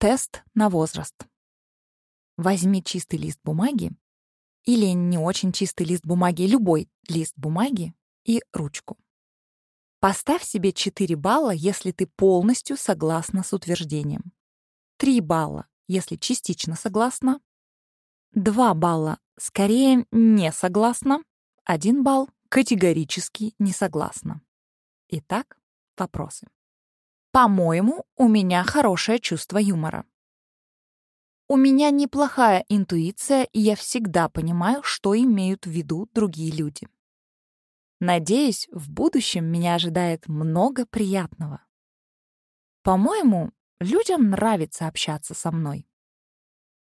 Тест на возраст. Возьми чистый лист бумаги или не очень чистый лист бумаги, любой лист бумаги и ручку. Поставь себе 4 балла, если ты полностью согласна с утверждением. 3 балла, если частично согласна. 2 балла, скорее не согласна. 1 балл, категорически не согласна. Итак, вопросы. По-моему, у меня хорошее чувство юмора. У меня неплохая интуиция, и я всегда понимаю, что имеют в виду другие люди. Надеюсь, в будущем меня ожидает много приятного. По-моему, людям нравится общаться со мной.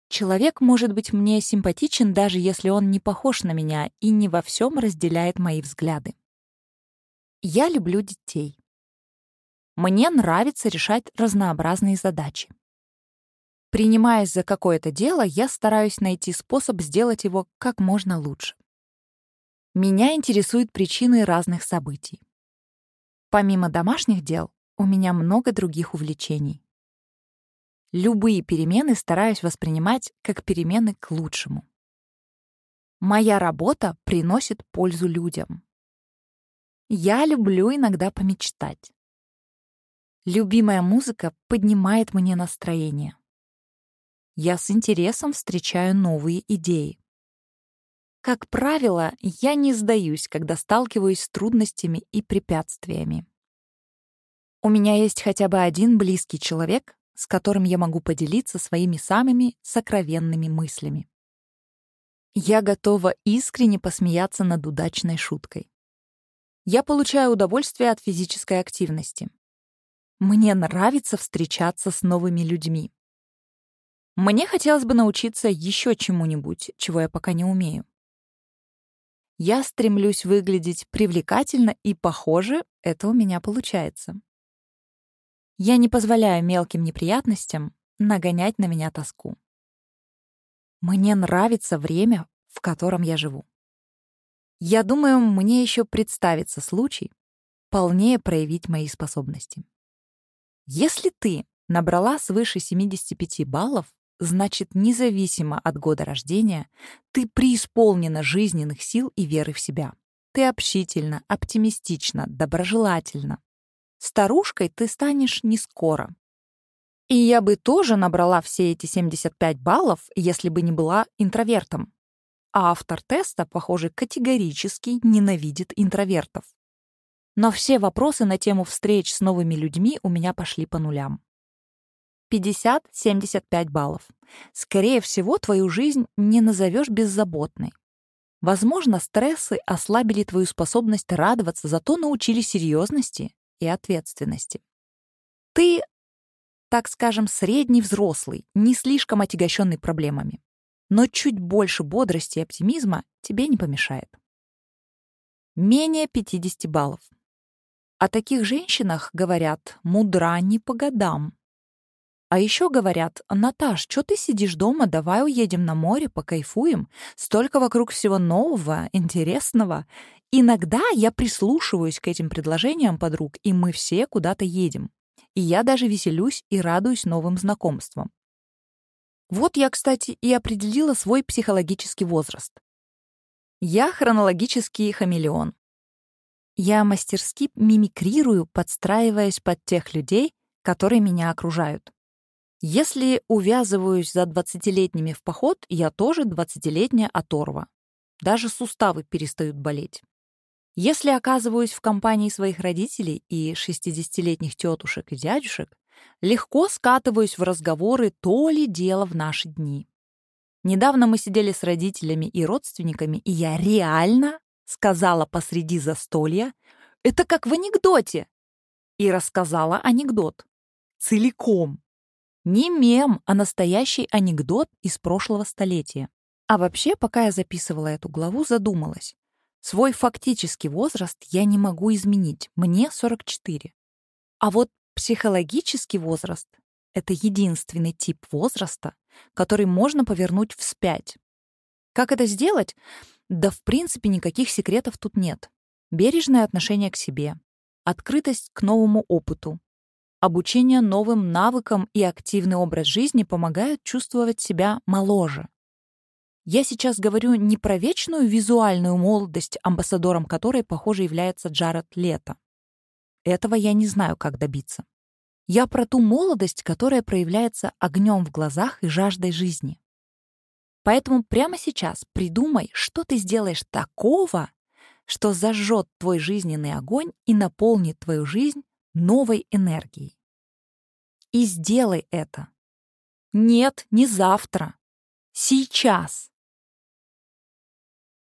Человек может быть мне симпатичен, даже если он не похож на меня и не во всем разделяет мои взгляды. Я люблю детей. Мне нравится решать разнообразные задачи. Принимаясь за какое-то дело, я стараюсь найти способ сделать его как можно лучше. Меня интересуют причины разных событий. Помимо домашних дел, у меня много других увлечений. Любые перемены стараюсь воспринимать как перемены к лучшему. Моя работа приносит пользу людям. Я люблю иногда помечтать. Любимая музыка поднимает мне настроение. Я с интересом встречаю новые идеи. Как правило, я не сдаюсь, когда сталкиваюсь с трудностями и препятствиями. У меня есть хотя бы один близкий человек, с которым я могу поделиться своими самыми сокровенными мыслями. Я готова искренне посмеяться над удачной шуткой. Я получаю удовольствие от физической активности. Мне нравится встречаться с новыми людьми. Мне хотелось бы научиться еще чему-нибудь, чего я пока не умею. Я стремлюсь выглядеть привлекательно, и, похоже, это у меня получается. Я не позволяю мелким неприятностям нагонять на меня тоску. Мне нравится время, в котором я живу. Я думаю, мне еще представится случай полнее проявить мои способности. Если ты набрала свыше 75 баллов, значит, независимо от года рождения, ты преисполнена жизненных сил и веры в себя. Ты общительна, оптимистична, доброжелательна. Старушкой ты станешь не скоро. И я бы тоже набрала все эти 75 баллов, если бы не была интровертом. А автор теста, похоже, категорически ненавидит интровертов. Но все вопросы на тему встреч с новыми людьми у меня пошли по нулям. 50-75 баллов. Скорее всего, твою жизнь не назовешь беззаботной. Возможно, стрессы ослабили твою способность радоваться, зато научили серьезности и ответственности. Ты, так скажем, средний взрослый, не слишком отягощенный проблемами. Но чуть больше бодрости и оптимизма тебе не помешает. Менее 50 баллов. О таких женщинах говорят «мудра не по годам». А еще говорят «Наташ, что ты сидишь дома, давай уедем на море, покайфуем, столько вокруг всего нового, интересного». Иногда я прислушиваюсь к этим предложениям подруг, и мы все куда-то едем. И я даже веселюсь и радуюсь новым знакомствам. Вот я, кстати, и определила свой психологический возраст. Я хронологический хамелеон. Я мастерски мимикрирую, подстраиваясь под тех людей, которые меня окружают. Если увязываюсь за двадцатилетними в поход, я тоже двадцатилетняя оторва. Даже суставы перестают болеть. Если оказываюсь в компании своих родителей и шестидесятилетних тетушек и дядюшек, легко скатываюсь в разговоры то ли дело в наши дни. Недавно мы сидели с родителями и родственниками, и я реально сказала посреди застолья, это как в анекдоте, и рассказала анекдот. Целиком. Не мем, а настоящий анекдот из прошлого столетия. А вообще, пока я записывала эту главу, задумалась. Свой фактический возраст я не могу изменить, мне 44. А вот психологический возраст — это единственный тип возраста, который можно повернуть вспять. Как это сделать? Да, в принципе, никаких секретов тут нет. Бережное отношение к себе, открытость к новому опыту, обучение новым навыкам и активный образ жизни помогают чувствовать себя моложе. Я сейчас говорю не про вечную визуальную молодость, амбассадором которой, похоже, является Джаред Лето. Этого я не знаю, как добиться. Я про ту молодость, которая проявляется огнем в глазах и жаждой жизни. Поэтому прямо сейчас придумай, что ты сделаешь такого, что зажжет твой жизненный огонь и наполнит твою жизнь новой энергией. И сделай это. Нет, не завтра. Сейчас.